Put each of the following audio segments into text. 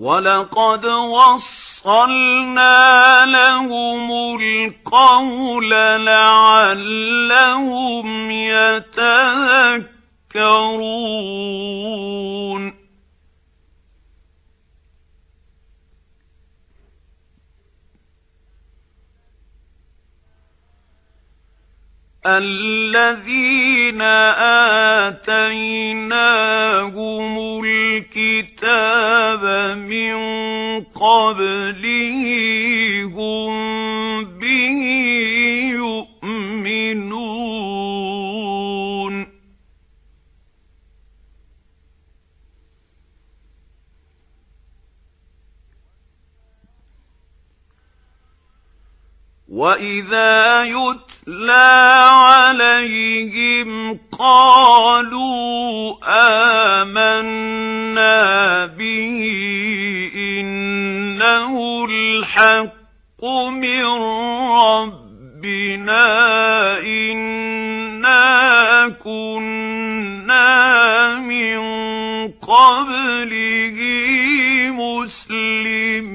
وَلَقَدْ وَصَّلْنَا لَهُمُ الْقَوْلَ لَعَلَّهُمْ يَتَذَكَّرُونَ الَّذِينَ آتَيْنَاهُمُ الْكِتَابَ قَبْلِهِ هُمْ بِهِ يُؤْمِنُونَ. وَإِذَا يُتْلَى عَلَيْهِمْ قَالُوا كُنَّا مِنْ قَبْلِهِ مُسْلِمِينَ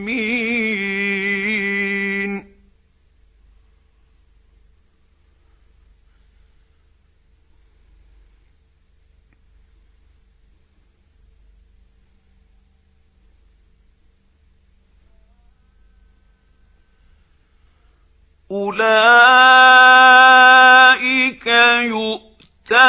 أُولَئِكَ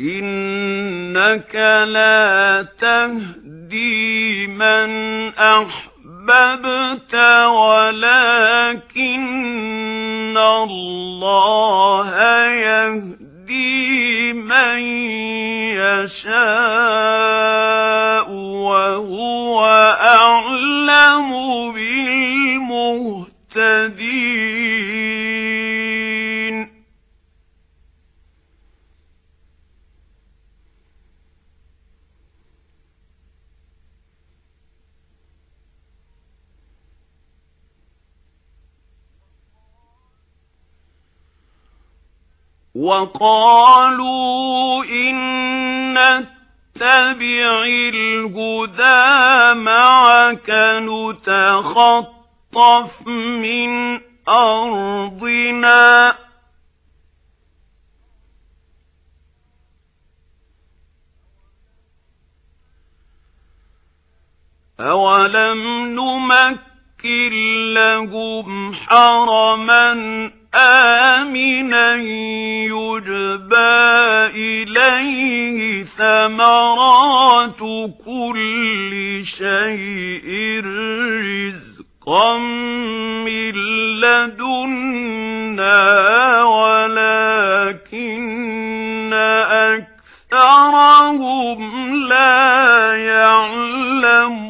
إِنَّكَ لَا تَهْدِي مَنْ أَحْبَبْتَ وَلَكِنَّ اللَّهَ يَهْدِي مَن يَشَاءُ وَهُوَ أَعْلَمُ بِالْمُهْتَدِينَ وَقَالُوا إِن نَّتَّبِعِ الْهُدَىٰ مَعَكَ نُتَخَطَّفْ مِنْ أَرْضِنَا ۚ. أَوَلَمْ نُمَكِّن لَّهُمْ حَرَمًا آمِنًا يُجْبَىٰ إِلَيْهِ ثَمَرَاتُ كُلِّ شَيْءٍ رِّزْقًا مِّن لَّدُنَّا وَلَٰكِنَّ أَكْثَرَهُمْ لَا يَعْلَمُونَ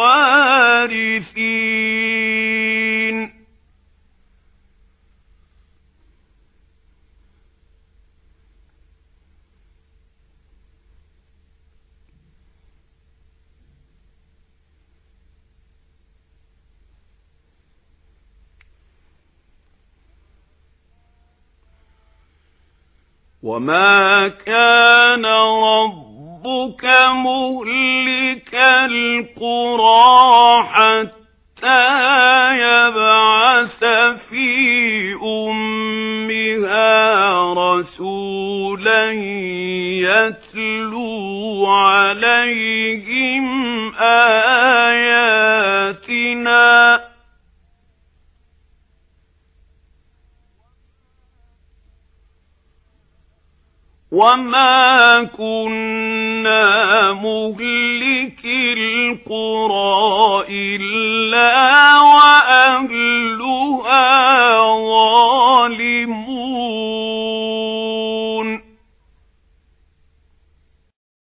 الْوَارِثِينَ. وَمَا كَانَ رَبُّكَ مُهْلِكَ الْقُرَى حَتَّى يَبْعَثَ فِي أُمِّهَا رَسُولًا يَتْلُو عَلَيْهِمْ آيَاتِنَا. وَمَا كُنَّا مُهْلِكِي الْقُرَى إِلَّا